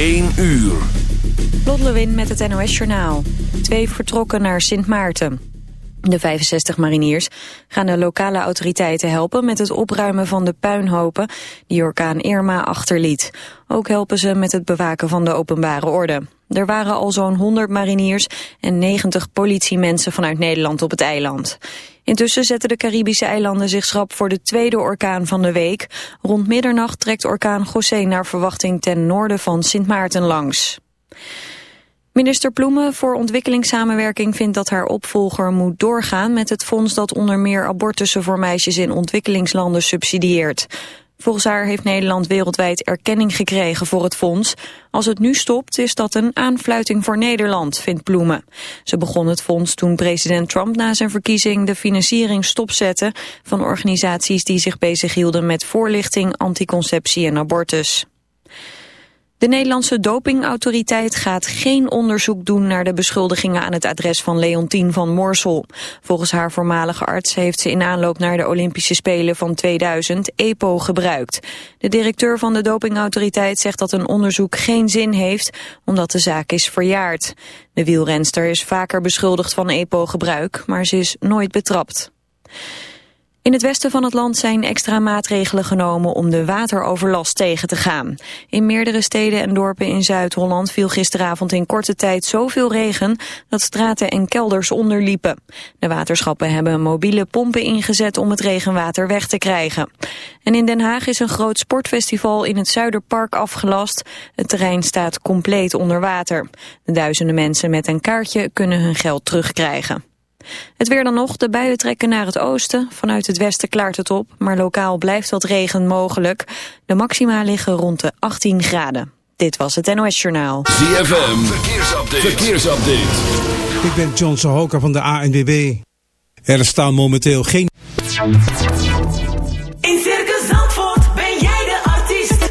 1 uur. Lot Lewin met het NOS Journaal. Twee vertrokken naar Sint Maarten. De 65 mariniers gaan de lokale autoriteiten helpen met het opruimen van de puinhopen die orkaan Irma achterliet. Ook helpen ze met het bewaken van de openbare orde. Er waren al zo'n 100 mariniers en 90 politiemensen vanuit Nederland op het eiland. Intussen zetten de Caribische eilanden zich schrap voor de tweede orkaan van de week. Rond middernacht trekt orkaan José naar verwachting ten noorden van Sint Maarten langs. Minister Ploemen voor ontwikkelingssamenwerking vindt dat haar opvolger moet doorgaan met het fonds dat onder meer abortussen voor meisjes in ontwikkelingslanden subsidieert. Volgens haar heeft Nederland wereldwijd erkenning gekregen voor het fonds. Als het nu stopt is dat een aanfluiting voor Nederland, vindt Ploemen. Ze begon het fonds toen president Trump na zijn verkiezing de financiering stopzette van organisaties die zich bezighielden met voorlichting, anticonceptie en abortus. De Nederlandse dopingautoriteit gaat geen onderzoek doen naar de beschuldigingen aan het adres van Leontien van Morsel. Volgens haar voormalige arts heeft ze in aanloop naar de Olympische Spelen van 2000 EPO gebruikt. De directeur van de dopingautoriteit zegt dat een onderzoek geen zin heeft omdat de zaak is verjaard. De wielrenster is vaker beschuldigd van EPO-gebruik, maar ze is nooit betrapt. In het westen van het land zijn extra maatregelen genomen om de wateroverlast tegen te gaan. In meerdere steden en dorpen in Zuid-Holland viel gisteravond in korte tijd zoveel regen dat straten en kelders onderliepen. De waterschappen hebben mobiele pompen ingezet om het regenwater weg te krijgen. En in Den Haag is een groot sportfestival in het Zuiderpark afgelast. Het terrein staat compleet onder water. De duizenden mensen met een kaartje kunnen hun geld terugkrijgen. Het weer dan nog, de buien trekken naar het oosten. Vanuit het westen klaart het op, maar lokaal blijft wat regen mogelijk. De maxima liggen rond de 18 graden. Dit was het NOS Journaal. ZFM, verkeersupdate. verkeersupdate. Ik ben John Sohoka van de ANWB. Er staan momenteel geen... In Circus Zandvoort ben jij de artiest.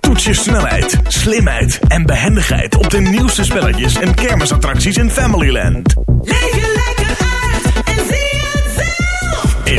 Toets je snelheid, slimheid en behendigheid op de nieuwste spelletjes en kermisattracties in Familyland. Leef je lekker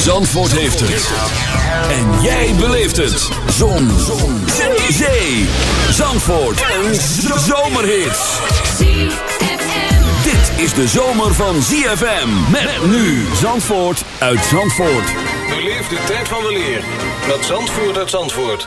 Zandvoort heeft het. En jij beleeft het. Zon. Zon. Zee. Zandvoort. Een zomerhit. Dit is de zomer van ZFM. Met nu Zandvoort uit Zandvoort. Beleef de tijd van weleer met Zandvoort uit Zandvoort.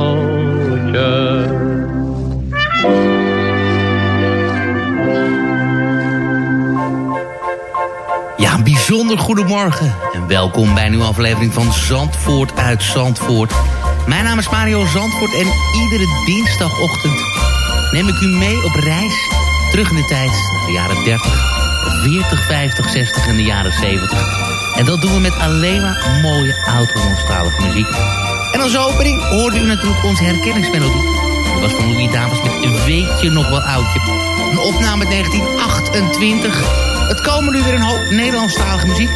Bijzonder goedemorgen en welkom bij een nieuwe aflevering van Zandvoort uit Zandvoort. Mijn naam is Mario Zandvoort en iedere dinsdagochtend neem ik u mee op reis terug in de tijd naar de jaren 30, 40, 50, 60 en de jaren 70. En dat doen we met alleen maar mooie oud-Hollandstalige muziek. En als opening hoorde u natuurlijk onze herkenningsmelodie. Dat was van Louis Davis met Weet je nog wel oudje. Een opname uit 1928. Het komen nu weer een hoop Nederlandstalige muziek.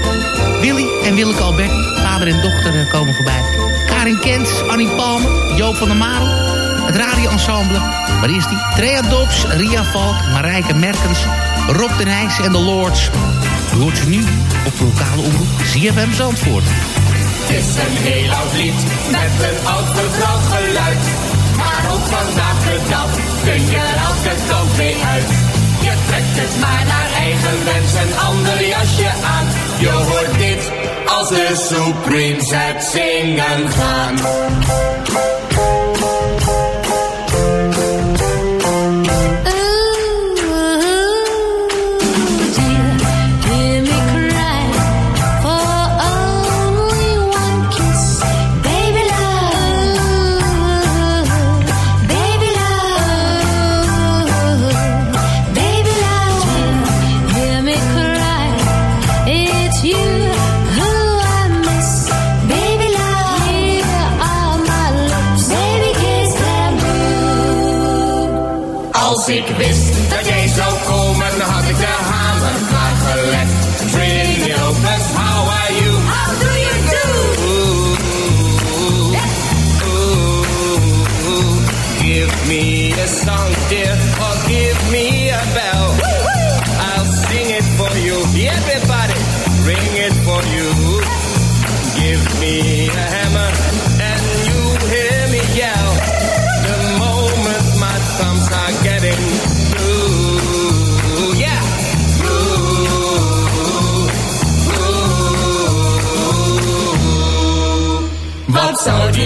Willy en Willeke Albert, vader en dochter, eh, komen voorbij. Karin Kent, Annie Palmer, Joop van der Marel. Het radioensemble. Waar is die? Trea Dobbs, Ria Valk, Marijke Merkens, Rob de Nijs en de Lords. U hoort ze nu op de lokale omroep ZFM Zandvoort. Het is een heel oud lied met een oud vertrouwd geluid. Maar ook vandaag de Supremes het zingen gaan.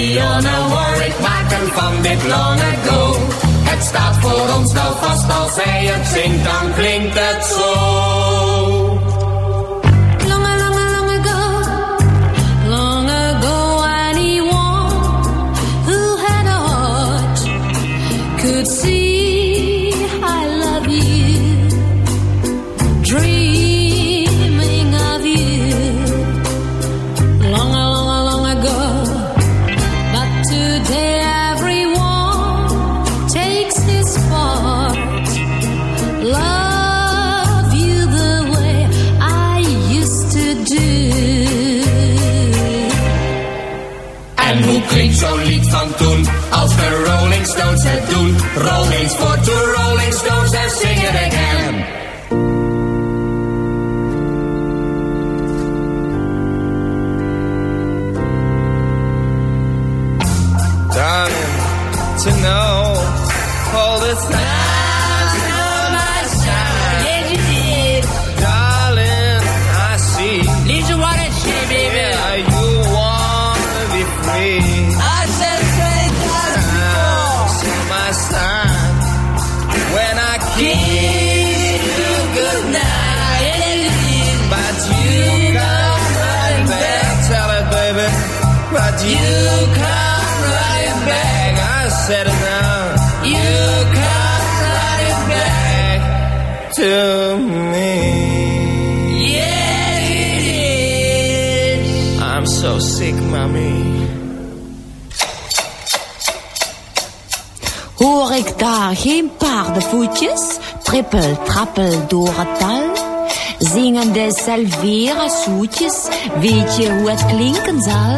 Dionne Warwick maken van dit long ago? Het staat voor ons wel vast, als zij het zingt, dan klinkt het zo. Salvera zoetjes. Weet je hoe het klinken zal?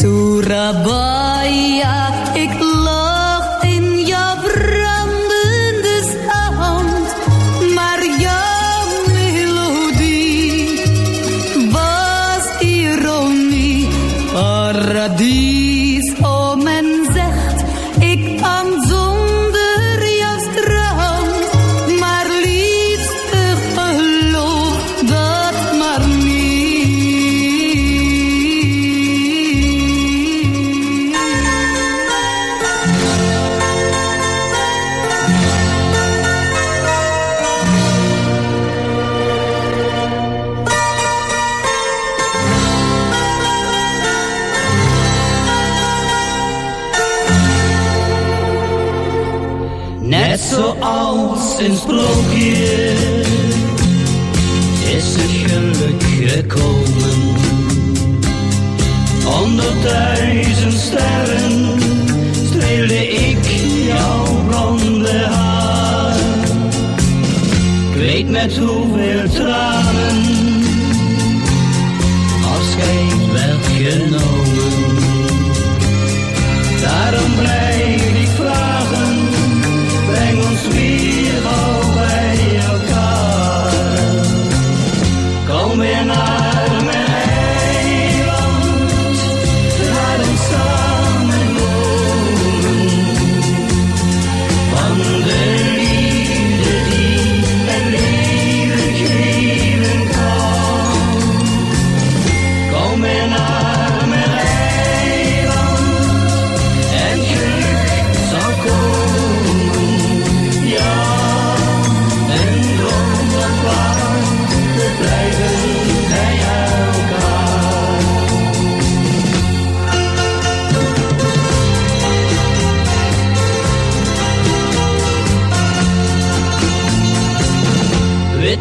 Surabaya, ik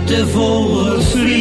liefdevolle vriend.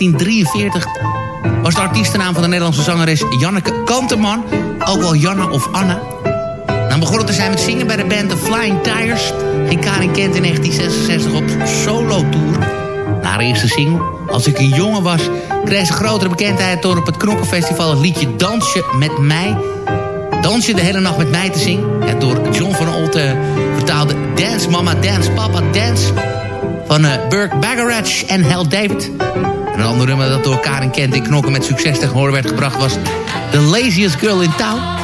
1943. Was de artiestennaam van de Nederlandse zangeres Janneke Kanteman. Ook wel Janna of Anna. Dan begon te zijn met zingen bij de band The Flying Tires. Ging Karin Kent in 1966 op solo-tour. Na eerste single, Als ik een jongen was... kreeg ze grotere bekendheid door op het Knokkenfestival... het liedje Dansje met mij... Dansje de hele nacht met mij te zingen. Het door John van Olte vertaalde Dance Mama Dance Papa Dance... van uh, Burke Bagarach en Hal David. En een ander nummer dat door Karin Kent in Knokken met succes tegen horen werd gebracht... was The Laziest Girl in Town...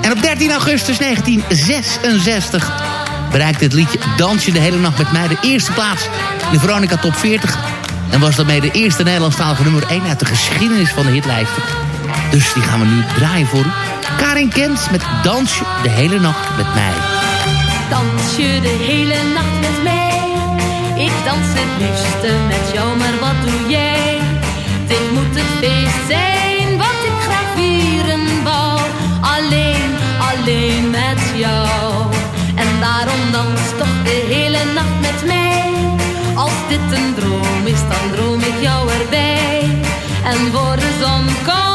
En op 13 augustus 1966 bereikte het liedje Dansje de hele nacht met mij de eerste plaats in de Veronica Top 40. En was daarmee de eerste Nederlandstalige nummer 1 uit de geschiedenis van de hitlijsten. Dus die gaan we nu draaien voor u. Karin Kent met Dansje de hele nacht met mij. Dans je de hele nacht met mij? Ik dans het liefste met jou, maar wat doe jij? Dit moet het feest zijn wat ik graag vieren wou. Alleen, alleen met jou. En daarom dans toch de hele nacht met mij. Als dit een droom is, dan droom ik jou erbij. En voor de zon komt,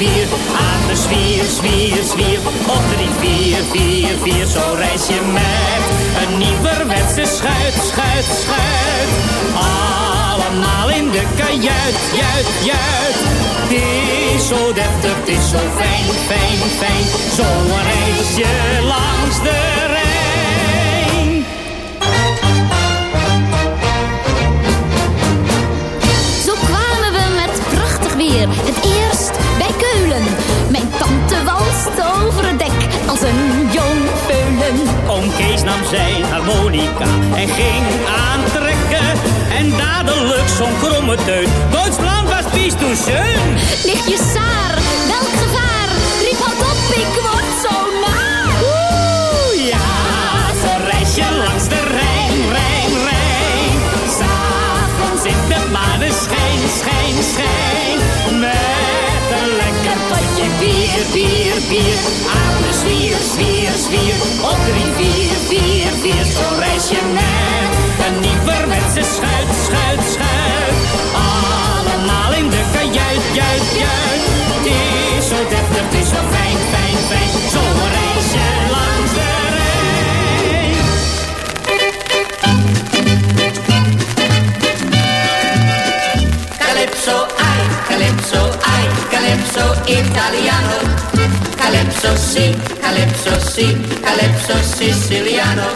bier. Aan de zwier, zwier, zwier. Op drie, vier, vier, vier. Zo reis je met een nieuwerwetse schuit, schuit, schuit. Allemaal in de kajuit, juit, juit. Het is zo deftig, het is zo fijn, fijn, fijn. Zo reis je langs de Rijn. Zo kwamen we met prachtig weer. Walst over het dek als een jong peulen. Oom Kees nam zijn harmonica en ging aantrekken. En dadelijk zo'n kromme teut. Duitsland was vies toen schön. Lichtje Saar, welk Drie, vier, vier, vier. Reis je net een nieuwerwetse schuit, schuit, schuit. Allemaal in de kajuit, juit, juit. Het is zo deftig, het is zo fijn, fijn, fijn. Zo reis je langs de Rijn. Calypso, ai, calypso, ai, calypso italiano. Calypso si, calypso si, calypso siciliano.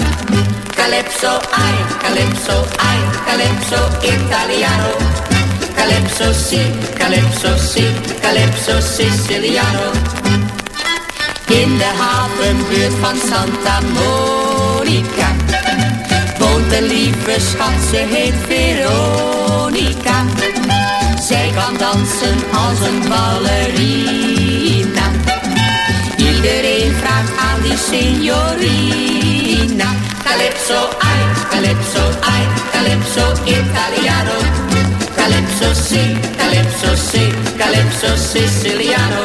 Calypso, ai, calypso, ai, calypso italiano. Calypso si, calypso si, calypso siciliano. In de havenbuurt van Santa Monica woont een lieve schat, ze heet Veronica. Zij kan dansen als een ballerina. Iedereen vraagt aan die signorina. Calypso, ai, calypso, ai, calypso italiano. Calypso si, calypso si, calypso siciliano.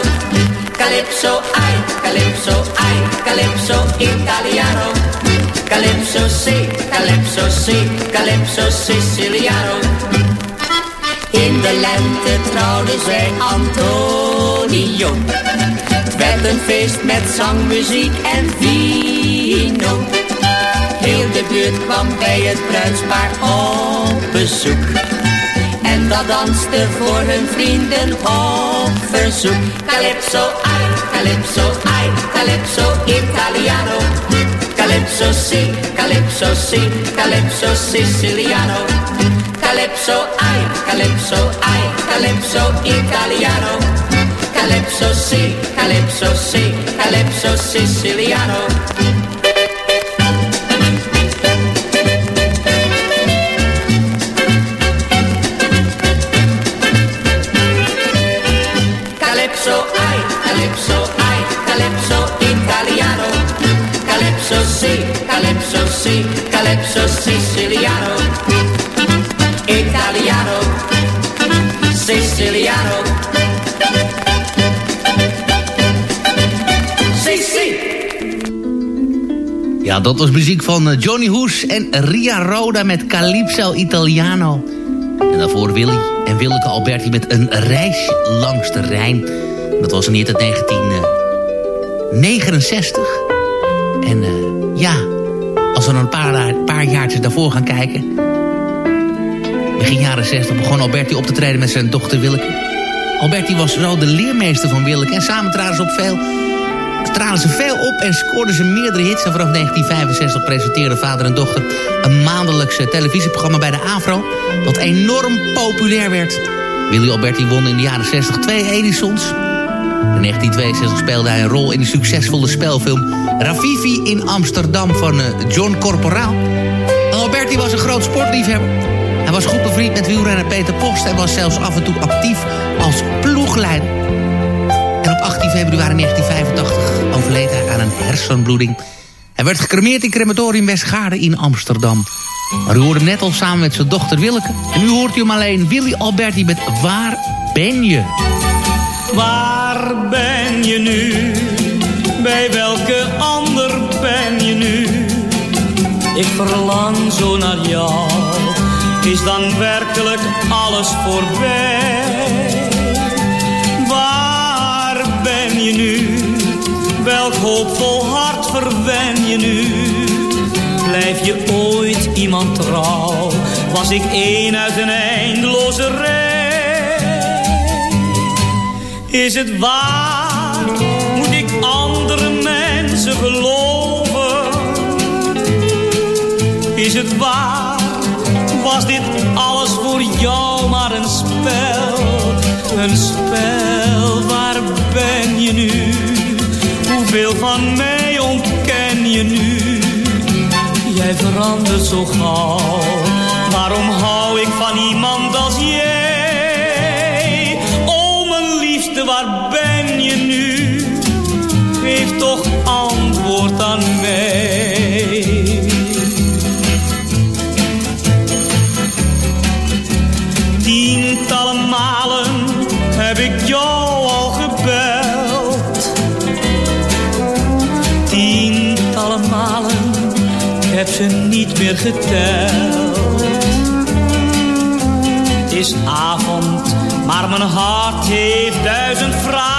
Calypso, ai, calypso, ai, calypso italiano. Calypso si, calypso si, calypso siciliano. In de lente trouwde zij Antonio. Het werd een feest met zang, muziek en vino. Heel de buurt kwam bij het bruidspaar op bezoek. En dat danste voor hun vrienden op verzoek. Calypso, ai, calypso, ai, calypso italiano. Calypso si, calypso si, calypso siciliano. Calypso, ai, calypso, ai, calypso italiano. Calypso si, calypso si, calypso siciliano. Calypso, ai, calypso, ai, calypso italiano. Calypso si, calypso si, calypso siciliano. Italiano, Siciliano. Ja, dat was muziek van eh, Johnny Hoes en Ria Roda met Calypso Italiano. En daarvoor Willy en Willeke Alberti met een reis langs de Rijn. Dat was in het 1969. En eh, ja, als we een paar, paar jaartjes daarvoor gaan kijken... Begin jaren 60 begon Alberti op te treden met zijn dochter Willeke. Alberti was zo de leermeester van Willeke en samen traden ze op veel traden ze veel op en scoorden ze meerdere hits. En vanaf 1965 presenteerden vader en dochter een maandelijkse televisieprogramma bij de AVRO. Dat enorm populair werd. Willy Alberti won in de jaren 60 twee Edisons. In 1962 speelde hij een rol in de succesvolle spelfilm Ravivi in Amsterdam van eh, John Corporaal. Alberti was een groot sportliefhebber. Hij was goed bevriend met wielrenner Peter Post... en was zelfs af en toe actief als ploegleider. En op 18 februari 1985 overleed hij aan een hersenbloeding. Hij werd gecremeerd in crematorium Westgaarde in Amsterdam. Maar u hoorde hem net al samen met zijn dochter Willeke. En nu hoort u hem alleen Willy Alberti met Waar ben je? Waar ben je nu? Bij welke ander ben je nu? Ik verlang zo naar jou. Is dan werkelijk alles voorbij? Je nu? Welk hoopvol hart verwen je nu? Blijf je ooit iemand trouw? Was ik één uit een eindeloze rij? Is het waar? Moet ik andere mensen geloven? Is het waar? Was dit alles voor jou maar een spel? Een spel, waar ben je nu? Hoeveel van mij ontken je nu? Jij verandert zo gauw. Waarom hou ik van iemand als jij? O mijn liefste, waar ben je nu? Geef toch geteld. Het is avond, maar mijn hart heeft duizend vragen.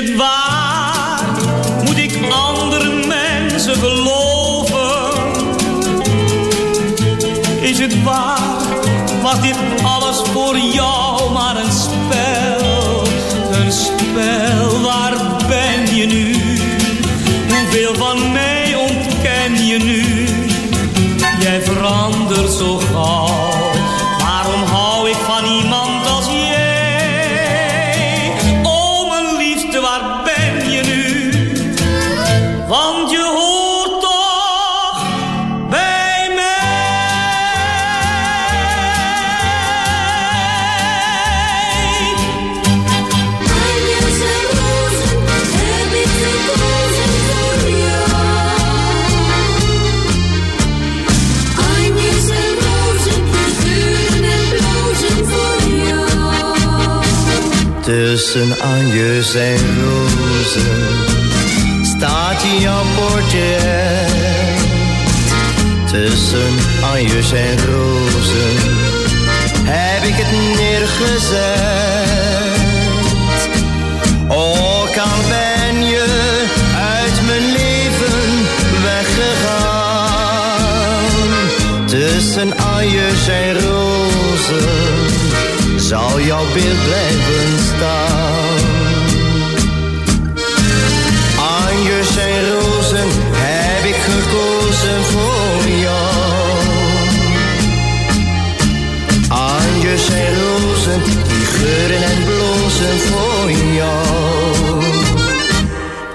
Is rozen staat jouw portret. Tussen anjes en rozen heb ik het neergezet. Ook al ben je uit mijn leven weggegaan. Tussen anjes en rozen zal jouw beeld blijven staan.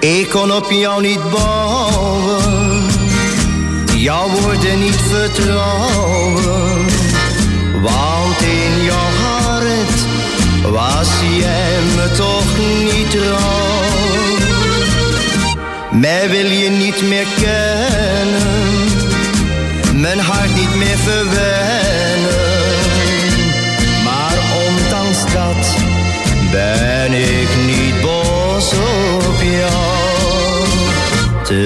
Ik kon op jou niet bouwen, jouw woorden niet vertrouwen. Want in jouw hart was jij me toch niet trouw. Mij wil je niet meer kennen, mijn hart niet meer verwennen.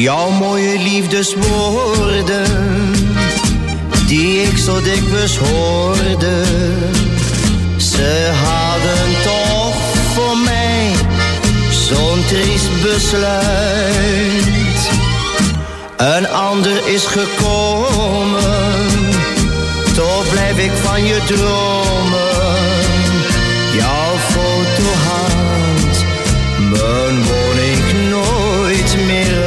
Jouw mooie liefdeswoorden, die ik zo dikwijls hoorde. Ze hadden toch voor mij zo'n triest besluit. Een ander is gekomen, toch blijf ik van je dromen. Jouw foto hangt mijn woning nooit meer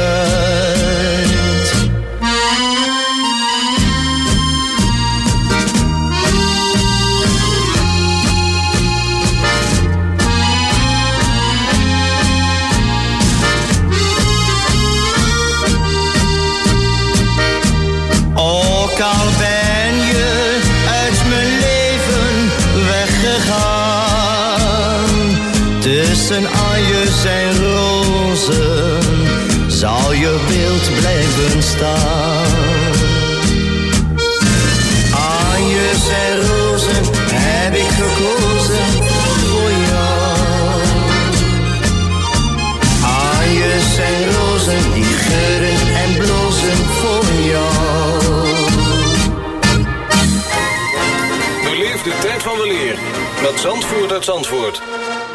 ogen staan. Anjes en rozen heb ik gekozen voor jou. Anjes en rozen die geuren en blozen voor jou. Beleef de tijd van de leer met Zandvoort uit Zandvoort.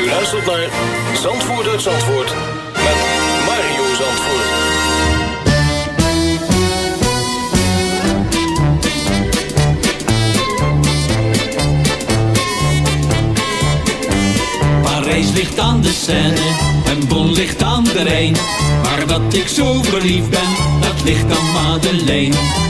U luistert naar Zandvoort uit Zandvoort. Met Mario Zandvoort. Parijs ligt aan de Seine en Bon ligt aan de Rijn. Maar dat ik zo verliefd ben, dat ligt aan Madeleine.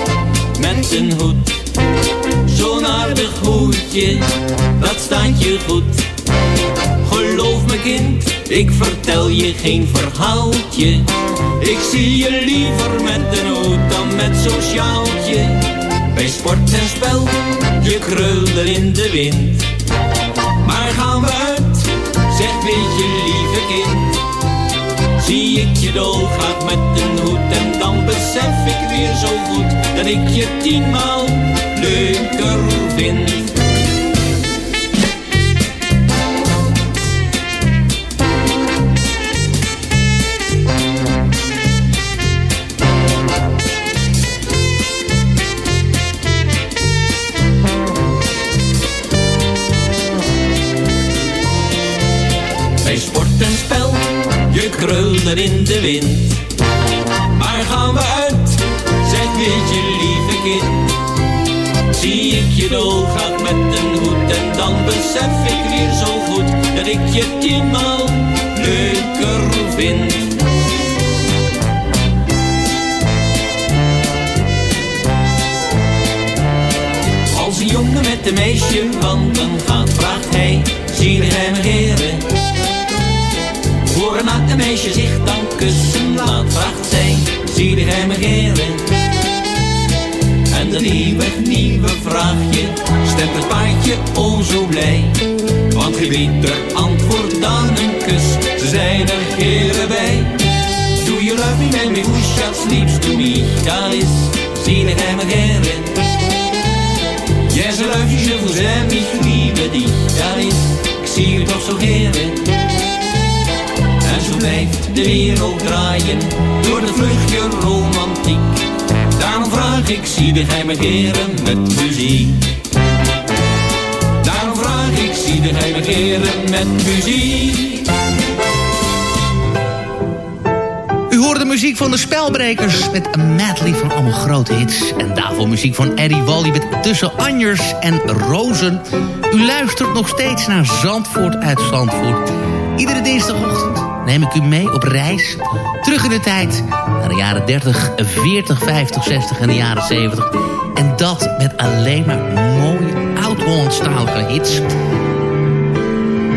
met een hoed. Zo'n aardig hoedje, dat staat je goed. Geloof me kind, ik vertel je geen verhaaltje. Ik zie je liever met een hoed dan met zo'n sjaaltje. Bij sport en spel, je krulde in de wind. Maar gaan we uit, zeg weet je lieve kind. Zie ik je dolgraag met een hoed en dan besef ik weer zo goed dat ik je tienmaal leuker vind. Bij sport en spel, je krulde in de wind. Maar gaan we uit, dan besef ik weer zo goed dat ik je tienmaal leuker vind. Als een jongen met een meisje wandelen gaat, vraagt hij, zie hij me heren? Voor een naakte meisje zich dan kussen laat, vraagt zij, zie hij me heren? Een nieuwe, nieuwe vraagje stemt het paardje o zo blij. Want geen beter antwoord dan een kus, ze zijn er heren bij. Do you love me, man, me who shall sleeps to me? Dat is, me heren? Yes, I love you, je vous aime, ich liebe dich. Dat is, ik zie u toch zo heren. En zo blijft de wereld draaien door de vluchtje romantiek. Daarom vraag ik, zie de geheime heren met muziek. Daarom vraag ik, zie de geheime heren met muziek. U hoort de muziek van de Spelbrekers met een medley van allemaal grote hits. En daarvoor muziek van Eddie Wally met Tussen Anjers en Rozen. U luistert nog steeds naar Zandvoort uit Zandvoort. Iedere dinsdagochtend neem ik u mee op reis. Terug in de tijd naar de jaren 30, 40, 50, 60 en de jaren 70. En dat met alleen maar mooie oud-Hollandstalige hits.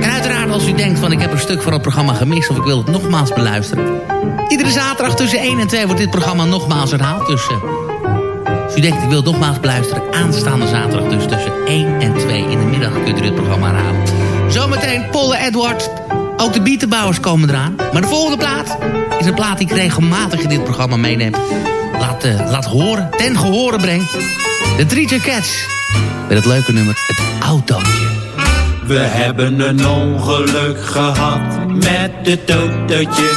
En uiteraard als u denkt van ik heb een stuk van het programma gemist... of ik wil het nogmaals beluisteren. Iedere zaterdag tussen 1 en 2 wordt dit programma nogmaals herhaald. Dus uh, als u denkt ik wil het nogmaals beluisteren... aanstaande zaterdag dus tussen 1 en 2 in de middag kunt u dit programma herhalen. Zometeen Polle Edward. Ook de bietenbouwers komen eraan. Maar de volgende plaat is een plaat die ik regelmatig in dit programma meeneem. Laat, uh, laat horen, ten gehoren breng. De Three Cats. Met het leuke nummer, het autootje. We hebben een ongeluk gehad met het autootje.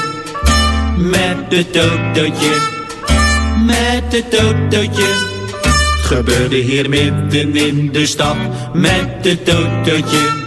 Met het autootje. Met het autootje. Gebeurde hier midden in de stad met het autootje.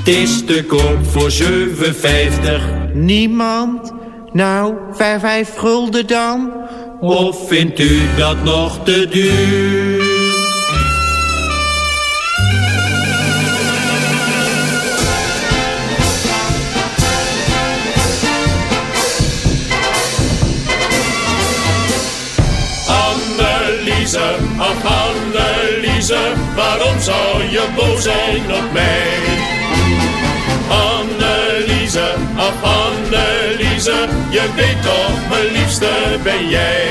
Het is te koop voor 7,50. Niemand? Nou, vijf, vijf gulden dan? Of vindt u dat nog te duur? Anneliese, ach Anneliese, waarom zou je boos zijn op mij? Anneliese, ach Anneliese, je weet toch, mijn liefste ben jij.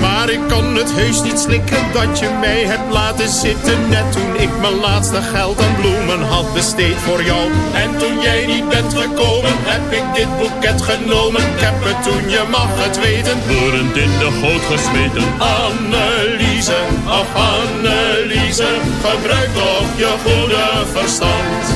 Maar ik kan het heus niet slikken dat je mij hebt laten zitten Net toen ik mijn laatste geld aan bloemen had besteed voor jou. En toen jij niet bent gekomen heb ik dit boeket genomen. Ik heb het toen, je mag het weten, bloedend in de goot gesmeten. Anneliese, ach Anneliese, gebruik toch je goede verstand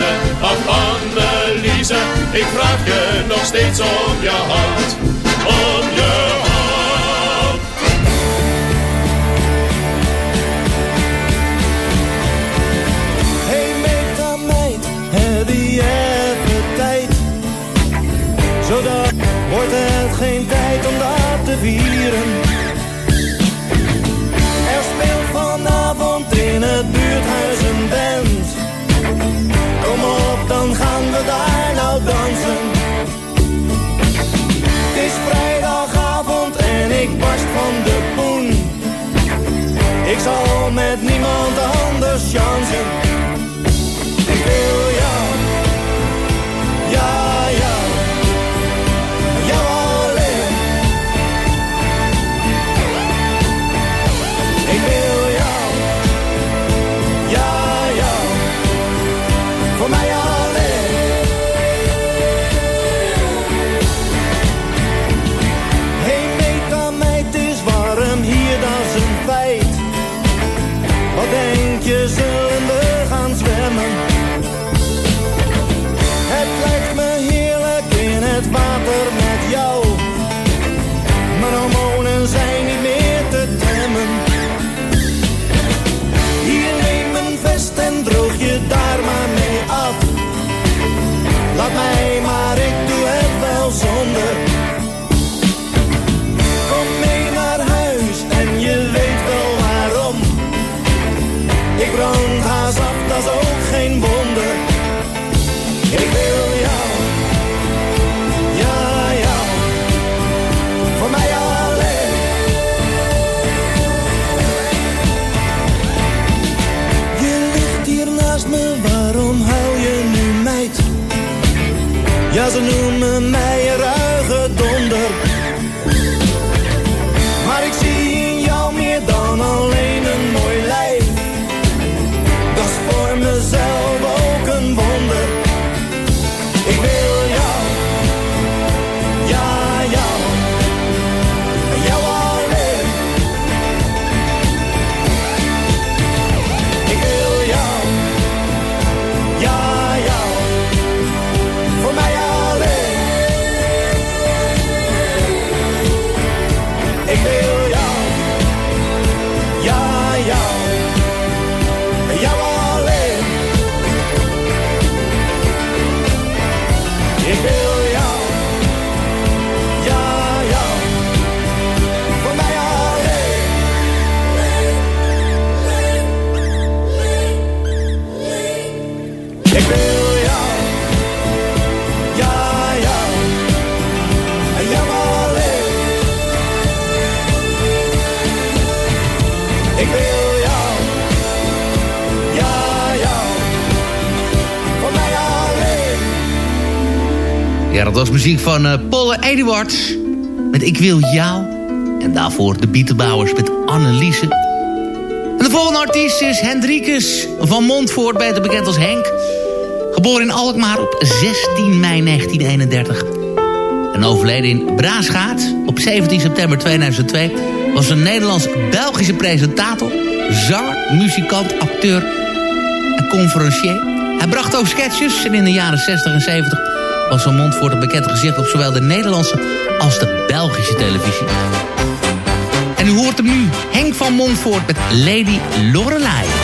ach Anneliese, ik vraag je nog steeds om je hand. Om je hand. Zodat wordt het geen tijd om dat te vieren. Zal met niemand anders chansen. Ja, was muziek van eh Paul Eduards met Ik Wil Jou. En daarvoor de Bietenbouwers met Anneliese. En de volgende artiest is Hendrikus van Montvoort, beter bekend als Henk. Geboren in Alkmaar op 16 mei 1931. En overleden in Braasgaat op 17 september 2002... was een Nederlands-Belgische presentator, zanger, muzikant, acteur en conferencier. Hij bracht ook sketches en in de jaren 60 en 70 was Van Montvoort een bekend gezicht op zowel de Nederlandse als de Belgische televisie. En u hoort hem nu, Henk van Montvoort met Lady Lorelei.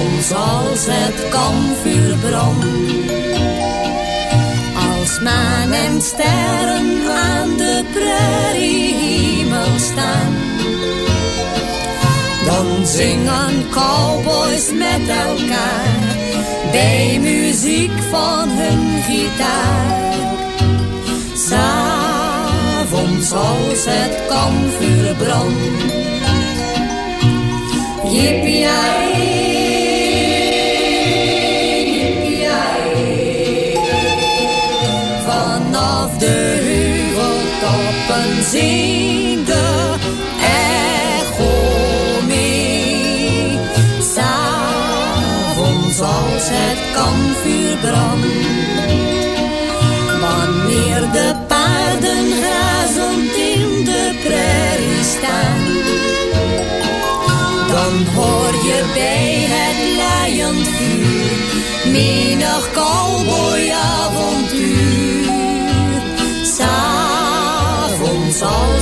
S'avonds als het kampvuur brandt, als maan en sterren aan de prairiehemel staan, dan zingen cowboys met elkaar bij muziek van hun gitaar. S'avonds als het kampvuur brandt. Yippie de echo mee. S'avonds als het kampvuur brandt. Wanneer de paarden grazend in de prairie staan. Dan hoor je bij het laaiend vuur menig cowboyavontuur.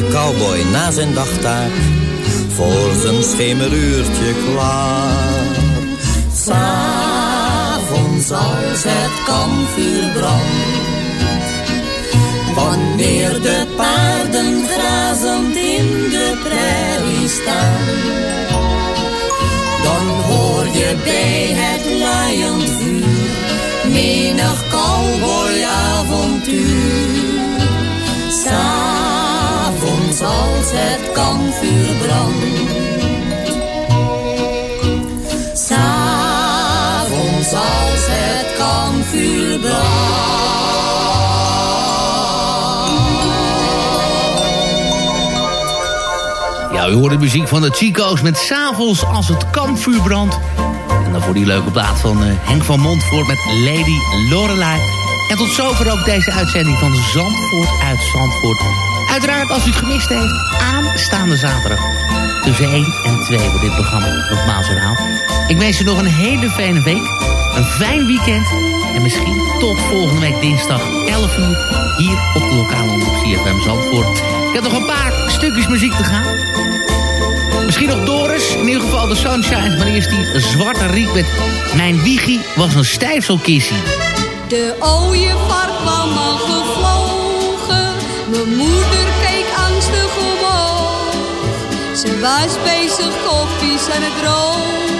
De cowboy na zijn dagtaak voor zijn schemeruurtje klaar. S'avonds als het kampvuur brandt. Wanneer de paarden grazend in de prairie staan. Dan hoor je bij het laaiend vuur menig cowboyavontuur als het kampvuur brandt. S'avonds als het kampvuur brandt. Ja, u hoort de muziek van de Chico's met S'avonds als het kampvuur brandt. En dan voor die leuke plaat van eh, Henk van Montvoort met Lady Lorelai. En tot zover ook deze uitzending van Zandvoort uit Zandvoort. Uiteraard als u het gemist heeft, aanstaande zaterdag. Tussen 1 en 2 wordt dit programma nogmaals herhaald. Ik wens u nog een hele fijne week. Een fijn weekend. En misschien tot volgende week dinsdag 11 uur hier op de lokale omroep CFM Zandvoort. Ik heb nog een paar stukjes muziek te gaan. Misschien nog Doris, in ieder geval de Sunshine. Maar eerst die zwarte riek met Mijn wiegie was een stijfselkissie. De ooievaar kwam al gevlogen. Mijn moeder Ze was bezig koffies aan het drogen.